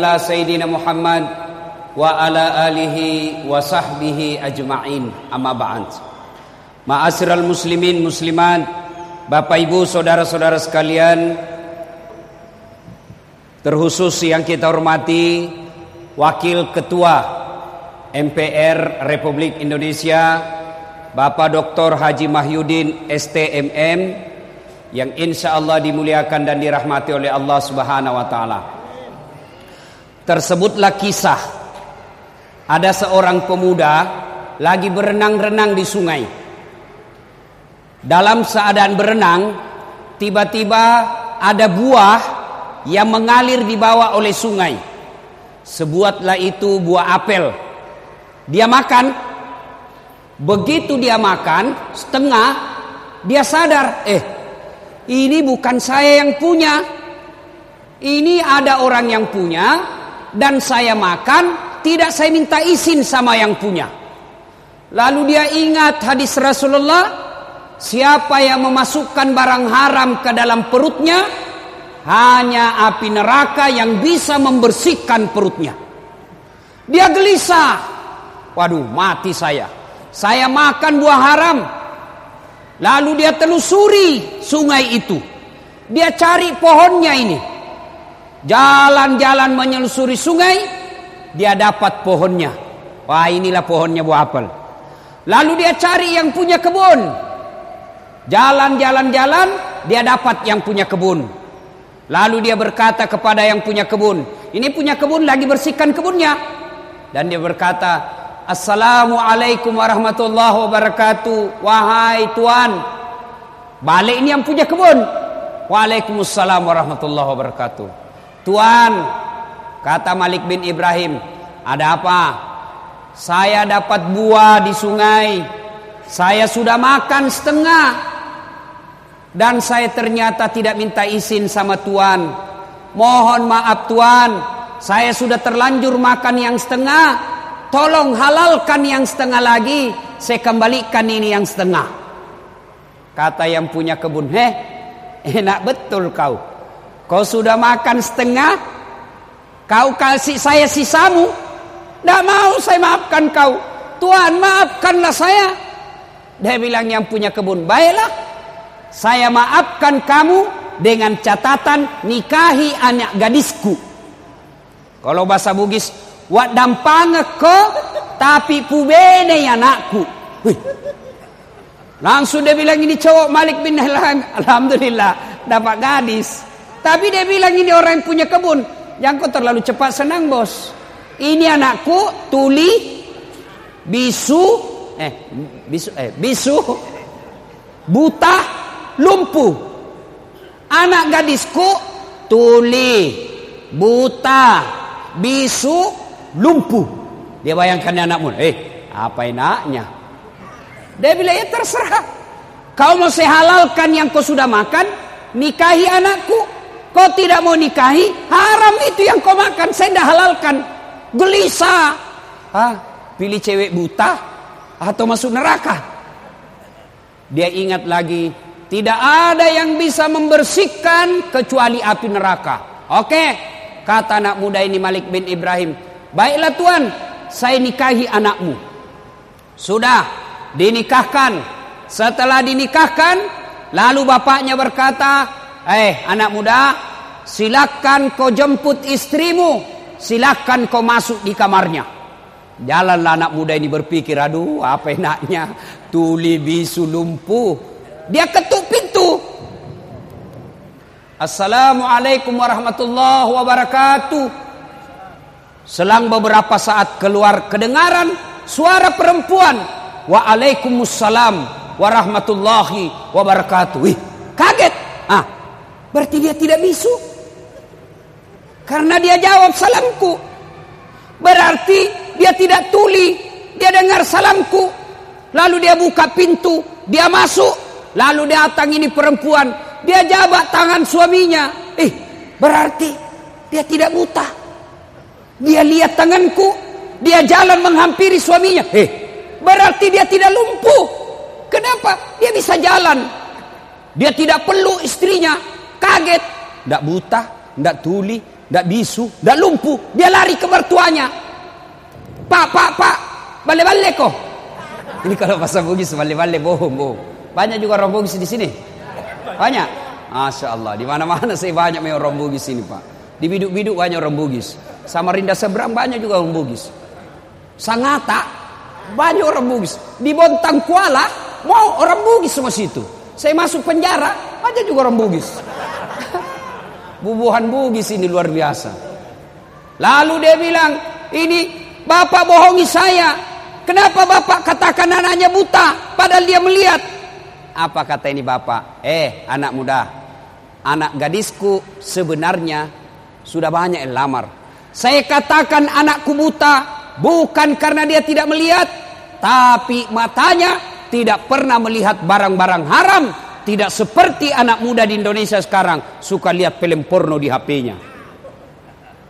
ala sayyidina Muhammad wa ala alihi wa sahbihi ajma'in amma ba'd Ma'asyiral muslimin muslimat Bapak Ibu saudara-saudara sekalian terkhusus yang kita hormati Wakil Ketua MPR Republik Indonesia Bapak Dr. Haji Mahyudin STMM yang insya Allah dimuliakan dan dirahmati oleh Allah Subhanahu wa taala. Tersebutlah kisah ada seorang pemuda lagi berenang-renang di sungai. Dalam keadaan berenang, tiba-tiba ada buah yang mengalir di bawah oleh sungai. Sebuatlah itu buah apel. Dia makan. Begitu dia makan, setengah dia sadar, eh, ini bukan saya yang punya. Ini ada orang yang punya, dan saya makan, tidak saya minta izin sama yang punya. Lalu dia ingat hadis Rasulullah, siapa yang memasukkan barang haram ke dalam perutnya, hanya api neraka yang bisa membersihkan perutnya. Dia gelisah. Waduh, mati saya. Saya makan buah haram. Lalu dia telusuri sungai itu. Dia cari pohonnya ini. Jalan-jalan menyelusuri sungai, dia dapat pohonnya. Wah inilah pohonnya buah apel. Lalu dia cari yang punya kebun. Jalan-jalan-jalan, dia dapat yang punya kebun. Lalu dia berkata kepada yang punya kebun, ini punya kebun lagi bersihkan kebunnya. Dan dia berkata, Assalamualaikum warahmatullahi wabarakatuh. Wahai tuan, balik ini yang punya kebun. Waalaikumsalam warahmatullahi wabarakatuh. Tuan, kata Malik bin Ibrahim, ada apa? Saya dapat buah di sungai. Saya sudah makan setengah. Dan saya ternyata tidak minta izin sama tuan. Mohon maaf tuan, saya sudah terlanjur makan yang setengah. Tolong halalkan yang setengah lagi. Saya kembalikan ini yang setengah. Kata yang punya kebun, heh, enak betul kau. Kau sudah makan setengah, kau kasih saya sisamu. Tidak mau saya maafkan kau. Tuhan maafkanlah saya. Dia bilang yang punya kebun, baiklah. Saya maafkan kamu dengan catatan nikahi anak gadisku. Kalau bahasa Bugis, wak dampang ko tapi pubene anakku. Wih. Langsung dia bilang ini cowok Malik bin Alhamdulillah dapat gadis. Tapi dia bilang ini orang yang punya kebun. Yang kau terlalu cepat senang bos. Ini anakku tuli bisu eh bisu eh bisu buta lumpuh. Anak gadisku tuli buta bisu lumpuh. Dia bayangkan anakmu, eh apa enaknya? Dia bilang ya terserah. Kau mau saya halalkan yang kau sudah makan, nikahi anakku. Kau tidak mau nikahi, haram itu yang kau makan, saya tidak halalkan. Gelisah. Hah? Pilih cewek buta atau masuk neraka? Dia ingat lagi, tidak ada yang bisa membersihkan kecuali api neraka. Oke, kata anak muda ini Malik bin Ibrahim. Baiklah tuan, saya nikahi anakmu. Sudah, dinikahkan. Setelah dinikahkan, lalu bapaknya berkata, Eh anak muda Silakan kau jemput istrimu. Silakan kau masuk di kamarnya. Jalanlah anak muda ini berpikir Aduh apa enaknya? Tuli bisu lumpuh. Dia ketuk pintu. Assalamualaikum warahmatullahi wabarakatuh. Selang beberapa saat keluar kedengaran Suara perempuan Waalaikumsalam warahmatullahi wabarakatuh. Wih kaget. Ah Berarti dia tidak bisu. Karena dia jawab salamku. Berarti dia tidak tuli. Dia dengar salamku. Lalu dia buka pintu. Dia masuk. Lalu dia datang ini perempuan. Dia jabat tangan suaminya. Eh, berarti dia tidak buta. Dia lihat tanganku. Dia jalan menghampiri suaminya. Eh, berarti dia tidak lumpuh. Kenapa? Dia bisa jalan. Dia tidak perlu istrinya kaget, tidak buta, tidak tuli, Tidak bisu, tidak lumpuh. Dia lari ke mertuanya. Pak, pak, pak, balik-balik kok. Ini kalau bahasa Bugis balik-balik bohong, bohong. Banyak juga orang Bugis di sini. Banyak. Masya Allah, di mana-mana saya banyak memang orang Bugis ini pak. Di biduk-biduk banyak orang Bugis. Samarinda seberang banyak juga orang Bugis. Sangata banyak orang Bugis. Di Bontang Kuala mau orang Bugis semua situ. Saya masuk penjara banyak juga orang Bugis. Bubuhan Bugis ini luar biasa. Lalu dia bilang, ini bapak bohongi saya. Kenapa bapak katakan anaknya buta padahal dia melihat? Apa kata ini bapak? Eh anak muda, anak gadisku sebenarnya sudah banyak yang lamar. Saya katakan anakku buta bukan karena dia tidak melihat, tapi matanya tidak pernah melihat barang-barang haram tidak seperti anak muda di Indonesia sekarang suka lihat film porno di HP-nya.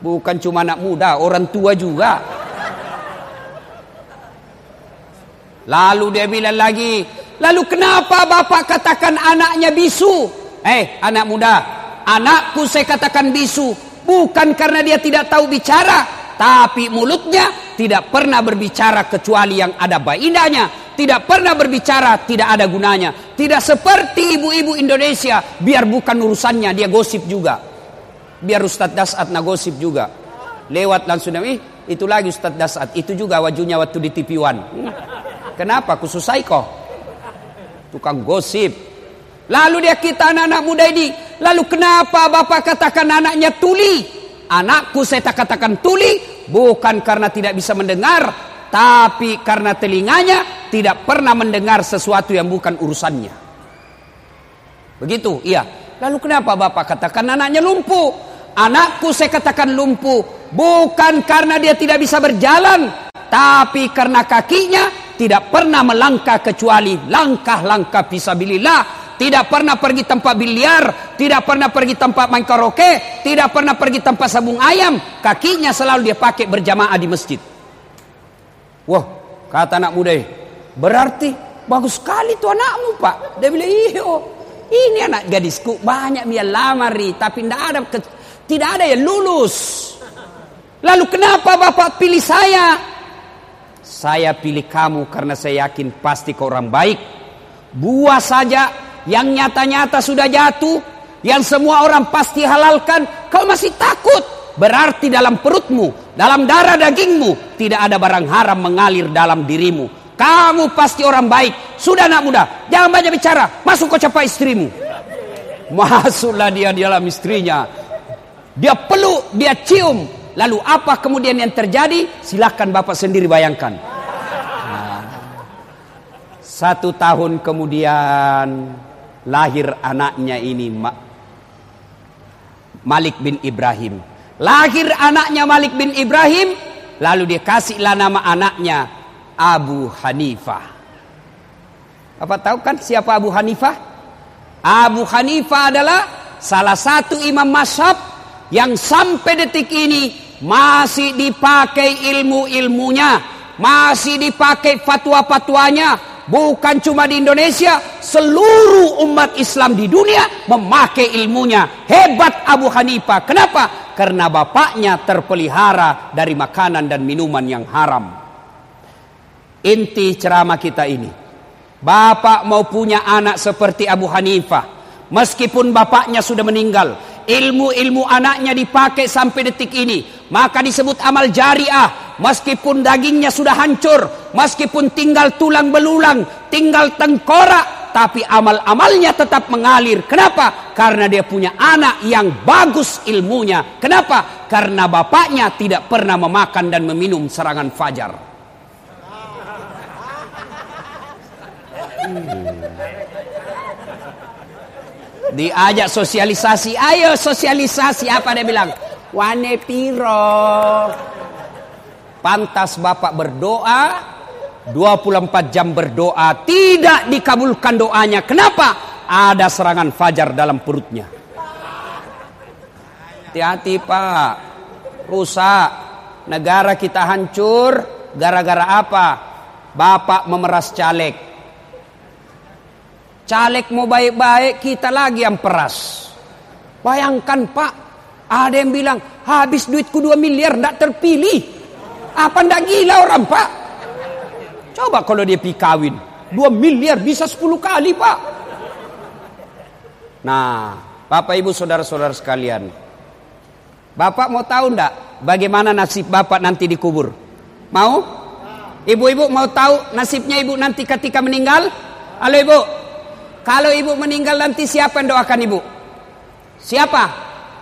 Bukan cuma anak muda, orang tua juga. Lalu dia bilang lagi, lalu kenapa bapak katakan anaknya bisu? Eh, anak muda, anakku saya katakan bisu bukan karena dia tidak tahu bicara, tapi mulutnya tidak pernah berbicara kecuali yang ada bainanya tidak pernah berbicara, tidak ada gunanya. Tidak seperti ibu-ibu Indonesia, biar bukan urusannya, dia gosip juga. Biar Ustadz Dasat na gosip juga. Lewat langsung, ih itu lagi Ustadz Dasat, itu juga wajunya waktu di TV One. Kenapa? Khusus kok. Tukang gosip. Lalu dia kita anak-anak muda ini, lalu kenapa bapak katakan anaknya tuli? Anakku saya tak katakan tuli, bukan karena tidak bisa mendengar, tapi karena telinganya tidak pernah mendengar sesuatu yang bukan urusannya. Begitu, iya. Lalu kenapa Bapak katakan anaknya lumpuh? Anakku saya katakan lumpuh bukan karena dia tidak bisa berjalan, tapi karena kakinya tidak pernah melangkah kecuali langkah-langkah fisabilillah. Tidak pernah pergi tempat biliar, tidak pernah pergi tempat main karaoke, tidak pernah pergi tempat sabung ayam. Kakinya selalu dia pakai berjamaah di masjid. Wah, kata anak muda Berarti bagus sekali tuh anakmu pak. Dia bilang iyo. Ini anak gadisku banyak dia lamari tapi tidak ada tidak ada yang lulus. Lalu kenapa bapak pilih saya? Saya pilih kamu karena saya yakin pasti kau orang baik. Buah saja yang nyata-nyata sudah jatuh, yang semua orang pasti halalkan, kau masih takut. Berarti dalam perutmu, dalam darah dagingmu tidak ada barang haram mengalir dalam dirimu. Kamu pasti orang baik. Sudah anak muda, jangan banyak bicara. Masuk ke capa istrimu. Masuklah dia di dalam istrinya. Dia peluk, dia cium. Lalu apa kemudian yang terjadi? Silahkan Bapak sendiri bayangkan. Nah, satu tahun kemudian lahir anaknya ini Malik bin Ibrahim. Lahir anaknya Malik bin Ibrahim. Lalu dia kasihlah nama anaknya Abu Hanifah. Apa tahu kan siapa Abu Hanifah? Abu Hanifah adalah salah satu imam masyab yang sampai detik ini masih dipakai ilmu-ilmunya, masih dipakai fatwa-fatwanya. Bukan cuma di Indonesia, seluruh umat Islam di dunia memakai ilmunya. Hebat Abu Hanifah. Kenapa? Karena bapaknya terpelihara dari makanan dan minuman yang haram. Inti ceramah kita ini. Bapak mau punya anak seperti Abu Hanifah. Meskipun bapaknya sudah meninggal. Ilmu-ilmu anaknya dipakai sampai detik ini. Maka disebut amal jariah. Meskipun dagingnya sudah hancur. Meskipun tinggal tulang belulang. Tinggal tengkorak. Tapi amal-amalnya tetap mengalir. Kenapa? Karena dia punya anak yang bagus ilmunya. Kenapa? Karena bapaknya tidak pernah memakan dan meminum serangan fajar. Diajak sosialisasi, ayo sosialisasi apa dia bilang? Wane piro. Pantas Bapak berdoa 24 jam berdoa tidak dikabulkan doanya. Kenapa? Ada serangan fajar dalam perutnya. Hati-hati Pak. Rusak. Negara kita hancur gara-gara apa? Bapak memeras caleg Caleg mau baik-baik, kita lagi yang peras. Bayangkan Pak, ada yang bilang, habis duitku 2 miliar ndak terpilih. Apa ndak gila orang pak? Coba kalau dia pergi kawin. 2 miliar bisa 10 kali pak. Nah, Bapak Ibu Saudara-saudara sekalian. Bapak mau tahu ndak bagaimana nasib Bapak nanti dikubur? Mau? Ibu-ibu mau tahu nasibnya ibu nanti ketika meninggal? Halo ibu, kalau ibu meninggal nanti siapa yang doakan ibu? Siapa?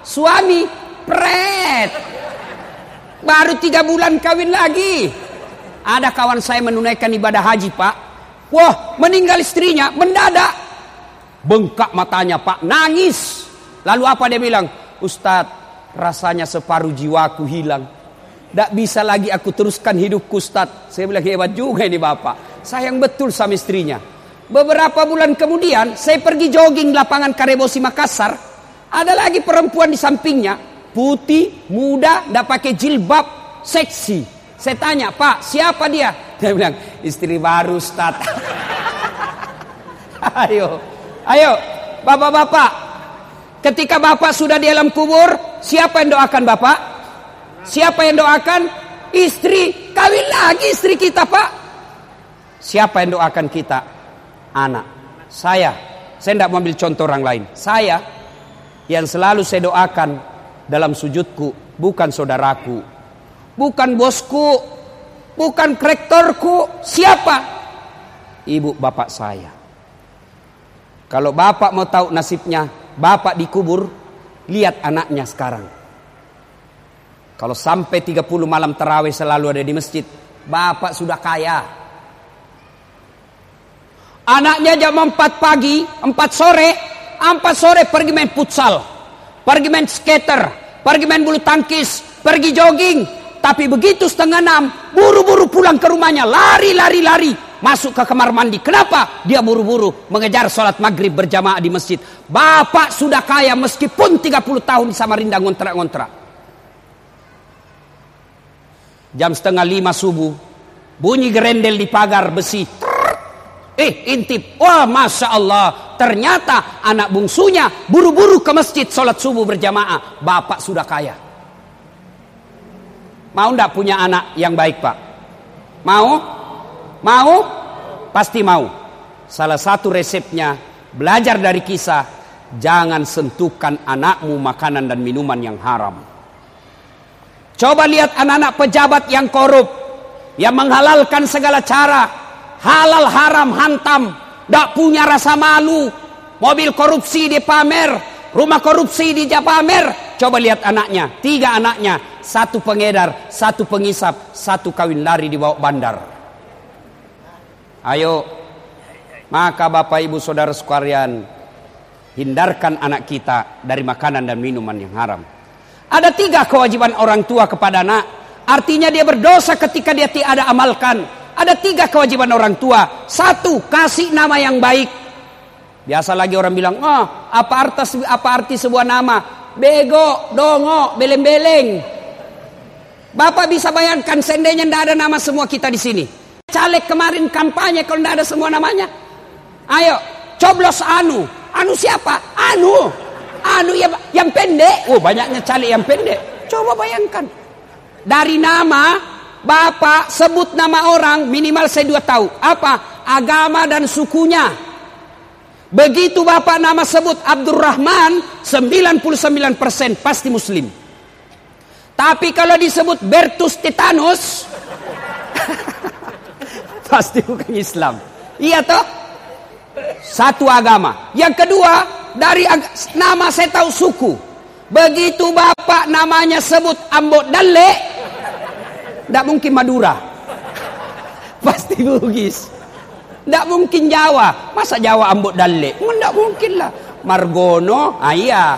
Suami. Pret. Baru tiga bulan kawin lagi. Ada kawan saya menunaikan ibadah haji pak. Wah meninggal istrinya mendadak. Bengkak matanya pak. Nangis. Lalu apa dia bilang? Ustadz rasanya separuh jiwaku hilang. Tidak bisa lagi aku teruskan hidupku Ustadz. Saya bilang hebat juga ini bapak. Sayang betul sama istrinya. Beberapa bulan kemudian saya pergi jogging lapangan Karebosi Makassar. Ada lagi perempuan di sampingnya, putih, muda, tidak pakai jilbab, seksi. Saya tanya, Pak, siapa dia? Dia bilang, istri baru, Ustaz. ayo, ayo, bapak-bapak. Ketika bapak sudah di alam kubur, siapa yang doakan bapak? Siapa yang doakan? Istri, kawin lagi istri kita, Pak. Siapa yang doakan kita? Anak. Saya. Saya tidak mau ambil contoh orang lain. Saya yang selalu saya doakan dalam sujudku bukan saudaraku, bukan bosku, bukan rektorku, siapa? Ibu bapak saya. Kalau bapak mau tahu nasibnya, bapak dikubur, lihat anaknya sekarang. Kalau sampai 30 malam terawih selalu ada di masjid, bapak sudah kaya. Anaknya jam 4 pagi, 4 sore, Empat sore pergi main futsal, pergi main skater, pergi main bulu tangkis, pergi jogging. Tapi begitu setengah enam, buru-buru pulang ke rumahnya, lari, lari, lari. Masuk ke kamar mandi. Kenapa? Dia buru-buru mengejar sholat maghrib berjamaah di masjid. Bapak sudah kaya meskipun 30 tahun di Samarinda ngontrak-ngontrak. Jam setengah lima subuh, bunyi gerendel di pagar besi. Eh intip, wah masya Allah, ternyata anak bungsunya buru-buru ke masjid sholat subuh berjamaah. Bapak sudah kaya. Mau ndak punya anak yang baik pak? Mau? Mau? Pasti mau. Salah satu resepnya belajar dari kisah, jangan sentuhkan anakmu makanan dan minuman yang haram. Coba lihat anak-anak pejabat yang korup, yang menghalalkan segala cara, halal haram hantam, tidak punya rasa malu, mobil korupsi di pamer, rumah korupsi di pamer. Coba lihat anaknya, tiga anaknya, satu pengedar, satu pengisap, satu kawin lari di bawah bandar. Ayo, maka bapak ibu saudara sekalian, hindarkan anak kita dari makanan dan minuman yang haram. Ada tiga kewajiban orang tua kepada anak. Artinya dia berdosa ketika dia tiada amalkan. Ada tiga kewajiban orang tua. Satu, kasih nama yang baik. Biasa lagi orang bilang, oh, apa arti apa arti sebuah nama? Bego, dongo, beleng-beleng. Bapak bisa bayangkan seandainya tidak ada nama semua kita di sini. Caleg kemarin kampanye kalau tidak ada semua namanya. Ayo, coblos Anu. Anu siapa? Anu. Anu yang, yang pendek. Oh, banyaknya caleg yang pendek. Coba bayangkan. Dari nama Bapak sebut nama orang minimal saya dua tahu. Apa? Agama dan sukunya. Begitu Bapak nama sebut Abdurrahman 99% pasti muslim. Tapi kalau disebut Bertus Titanus pasti bukan Islam. Iya toh? Satu agama. Yang kedua, dari nama saya tahu suku. Begitu Bapak namanya sebut Ambot Dalle, tidak mungkin Madura. Pasti Bugis. Tidak mungkin Jawa. Masa Jawa ambut dalik? Tidak mungkin lah. Margono, ah iya.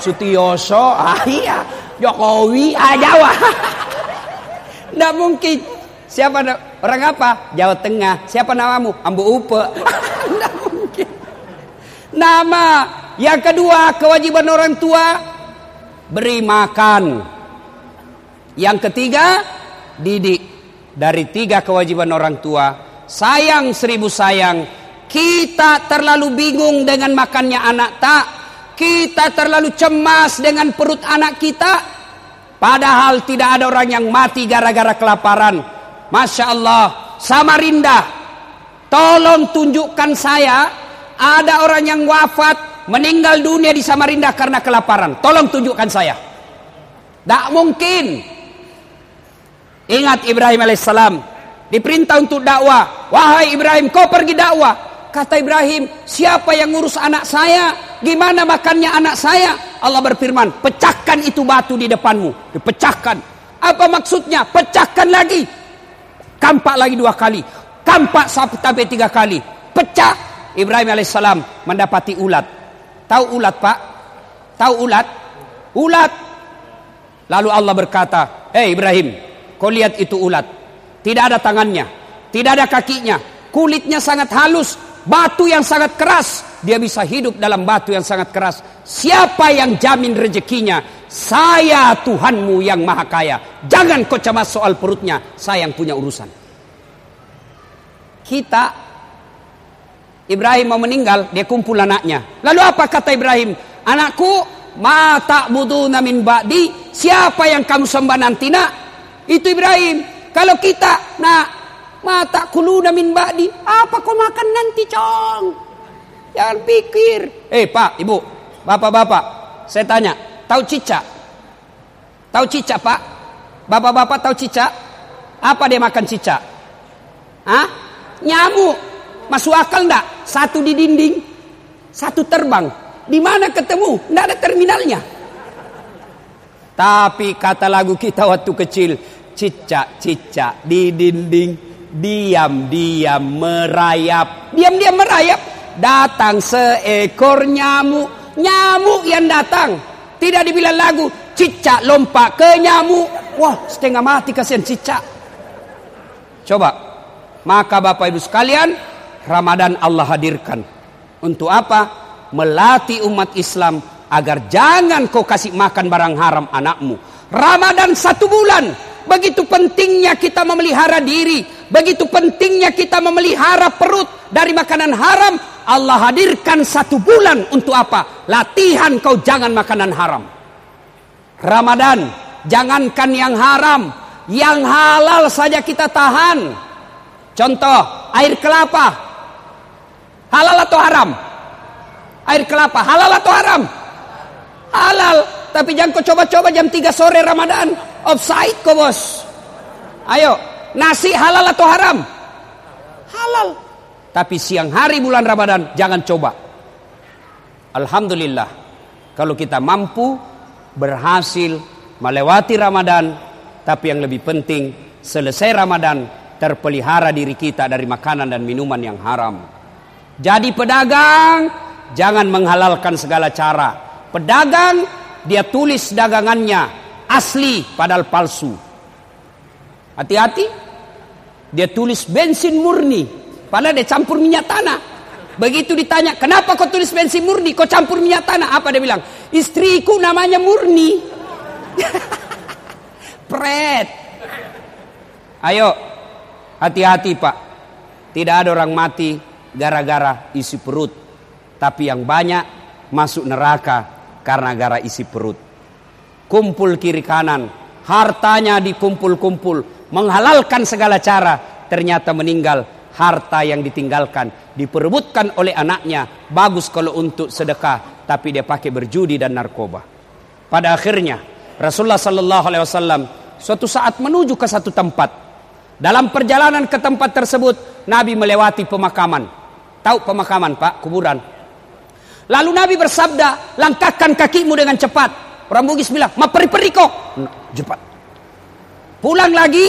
Sutioso, ah iya. Jokowi, ah Jawa. Tidak mungkin. Siapa orang apa? Jawa Tengah. Siapa namamu? Ambu Upe. Tidak mungkin. Nama. Yang kedua, kewajiban orang tua beri makan. Yang ketiga, didik dari tiga kewajiban orang tua sayang seribu sayang kita terlalu bingung dengan makannya anak tak kita terlalu cemas dengan perut anak kita Padahal tidak ada orang yang mati gara-gara kelaparan. Masya Allah, Samarinda, tolong tunjukkan saya ada orang yang wafat meninggal dunia di Samarinda karena kelaparan. Tolong tunjukkan saya. Tak mungkin. Ingat Ibrahim alaihissalam diperintah untuk dakwah. Wahai Ibrahim, kau pergi dakwah. Kata Ibrahim, siapa yang ngurus anak saya? Gimana makannya anak saya? Allah berfirman, pecahkan itu batu di depanmu. Dipecahkan. Apa maksudnya? Pecahkan lagi. Kampak lagi dua kali. Kampak sampai tiga kali. Pecah. Ibrahim alaihissalam mendapati ulat. Tahu ulat pak? Tahu ulat? Ulat. Lalu Allah berkata, hey Ibrahim, kau lihat itu ulat. Tidak ada tangannya. Tidak ada kakinya. Kulitnya sangat halus batu yang sangat keras, dia bisa hidup dalam batu yang sangat keras. Siapa yang jamin rezekinya? Saya Tuhanmu yang maha kaya. Jangan kau cemas soal perutnya, saya yang punya urusan. Kita Ibrahim mau meninggal, dia kumpul anaknya. Lalu apa kata Ibrahim? Anakku, mata budu namin ba'di. Siapa yang kamu sembah nanti nak? Itu Ibrahim. Kalau kita, nah Mata kuluna min ba'di. Apa kau makan nanti, Cong? Jangan pikir. Eh, Pak, Ibu, Bapak-bapak, saya tanya, tahu cicak? Tahu cicak, Pak? Bapak-bapak tahu cicak? Apa dia makan cicak? Hah? Nyamuk. Masuk akal enggak? Satu di dinding, satu terbang. Di mana ketemu? Enggak ada terminalnya. Tapi kata lagu kita waktu kecil, cicak-cicak di dinding diam-diam merayap. Diam-diam merayap. Datang seekor nyamuk. Nyamuk yang datang. Tidak dibilang lagu. Cicak lompat ke nyamuk. Wah setengah mati kasihan cicak. Coba. Maka Bapak Ibu sekalian. Ramadan Allah hadirkan. Untuk apa? Melatih umat Islam. Agar jangan kau kasih makan barang haram anakmu. Ramadan satu bulan Begitu pentingnya kita memelihara diri. Begitu pentingnya kita memelihara perut dari makanan haram. Allah hadirkan satu bulan untuk apa? Latihan kau jangan makanan haram. Ramadan, jangankan yang haram. Yang halal saja kita tahan. Contoh, air kelapa. Halal atau haram? Air kelapa, halal atau haram? Halal. Tapi jangan kau coba-coba jam 3 sore Ramadan. Offside kok bos. Ayo, nasi halal atau haram? Halal. Tapi siang hari bulan Ramadan jangan coba. Alhamdulillah. Kalau kita mampu berhasil melewati Ramadan, tapi yang lebih penting selesai Ramadan terpelihara diri kita dari makanan dan minuman yang haram. Jadi pedagang jangan menghalalkan segala cara. Pedagang dia tulis dagangannya asli padahal palsu. Hati-hati. Dia tulis bensin murni padahal dia campur minyak tanah. Begitu ditanya, "Kenapa kau tulis bensin murni? Kau campur minyak tanah?" Apa dia bilang? "Istriku namanya Murni." Pret. Ayo, hati-hati, Pak. Tidak ada orang mati gara-gara isi perut, tapi yang banyak masuk neraka karena gara isi perut kumpul kiri kanan, hartanya dikumpul-kumpul, menghalalkan segala cara, ternyata meninggal, harta yang ditinggalkan diperebutkan oleh anaknya, bagus kalau untuk sedekah, tapi dia pakai berjudi dan narkoba. Pada akhirnya Rasulullah Sallallahu Alaihi Wasallam suatu saat menuju ke satu tempat. Dalam perjalanan ke tempat tersebut, Nabi melewati pemakaman. Tahu pemakaman, Pak? Kuburan. Lalu Nabi bersabda, langkahkan kakimu dengan cepat. Orang Bugis bilang, ma peri-peri kok. Cepat. Pulang lagi,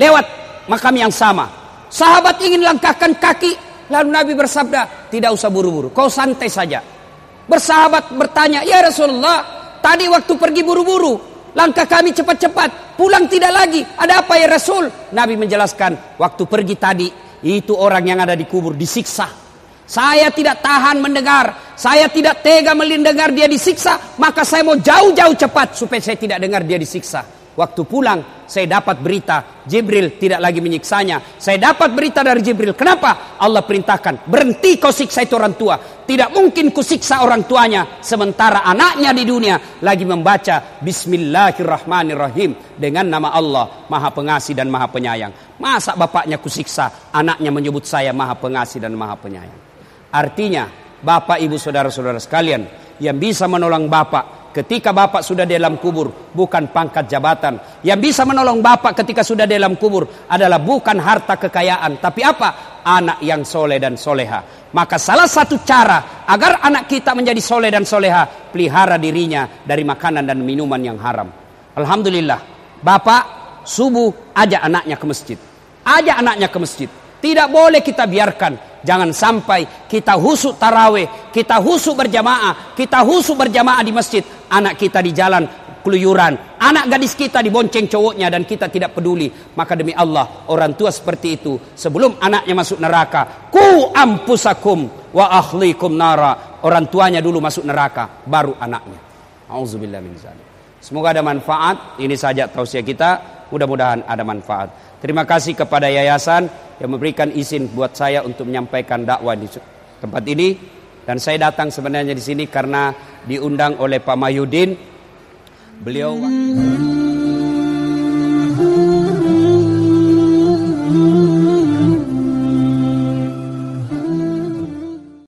lewat makam yang sama. Sahabat ingin langkahkan kaki, lalu Nabi bersabda, tidak usah buru-buru, kau santai saja. Bersahabat bertanya, ya Rasulullah, tadi waktu pergi buru-buru, langkah kami cepat-cepat, pulang tidak lagi, ada apa ya Rasul? Nabi menjelaskan, waktu pergi tadi, itu orang yang ada di kubur disiksa saya tidak tahan mendengar. Saya tidak tega mendengar dia disiksa. Maka saya mau jauh-jauh cepat supaya saya tidak dengar dia disiksa. Waktu pulang saya dapat berita Jibril tidak lagi menyiksanya. Saya dapat berita dari Jibril. Kenapa? Allah perintahkan berhenti kau siksa itu orang tua. Tidak mungkin ku siksa orang tuanya sementara anaknya di dunia lagi membaca Bismillahirrahmanirrahim dengan nama Allah Maha Pengasih dan Maha Penyayang. Masa bapaknya ku siksa anaknya menyebut saya Maha Pengasih dan Maha Penyayang. Artinya Bapak Ibu Saudara-saudara sekalian yang bisa menolong Bapak ketika bapak sudah dalam kubur bukan pangkat jabatan. Yang bisa menolong bapak ketika sudah dalam kubur adalah bukan harta kekayaan tapi apa? Anak yang soleh dan soleha. Maka salah satu cara agar anak kita menjadi soleh dan soleha pelihara dirinya dari makanan dan minuman yang haram. Alhamdulillah bapak subuh ajak anaknya ke masjid. Ajak anaknya ke masjid tidak boleh kita biarkan Jangan sampai kita husuk taraweh, kita husuk berjamaah, kita husuk berjamaah di masjid. Anak kita di jalan keluyuran. Anak gadis kita dibonceng cowoknya dan kita tidak peduli. Maka demi Allah, orang tua seperti itu. Sebelum anaknya masuk neraka. Ku ampusakum wa ahlikum nara. Orang tuanya dulu masuk neraka, baru anaknya. Auzubillah min. Semoga ada manfaat. Ini saja tausiah kita. Mudah-mudahan ada manfaat. Terima kasih kepada yayasan yang memberikan izin buat saya untuk menyampaikan dakwah di tempat ini. Dan saya datang sebenarnya di sini karena diundang oleh Pak Mahyudin beliau